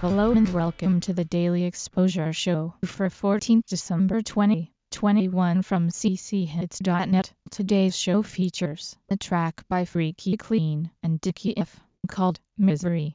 Hello and welcome to the Daily Exposure Show for 14 December 2021 from cchits.net. Today's show features the track by Freaky Clean and Dickie F called Misery.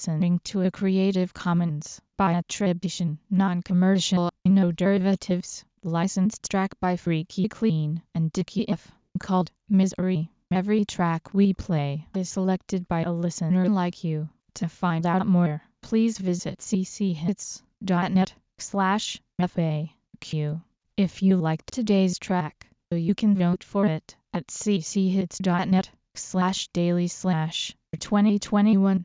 listening to a Creative Commons by attribution, non-commercial, no derivatives, licensed track by Freaky Clean and Dickie F, called Misery. Every track we play is selected by a listener like you. To find out more, please visit cchits.net slash FAQ. If you liked today's track, you can vote for it at cchits.net slash daily slash 2021.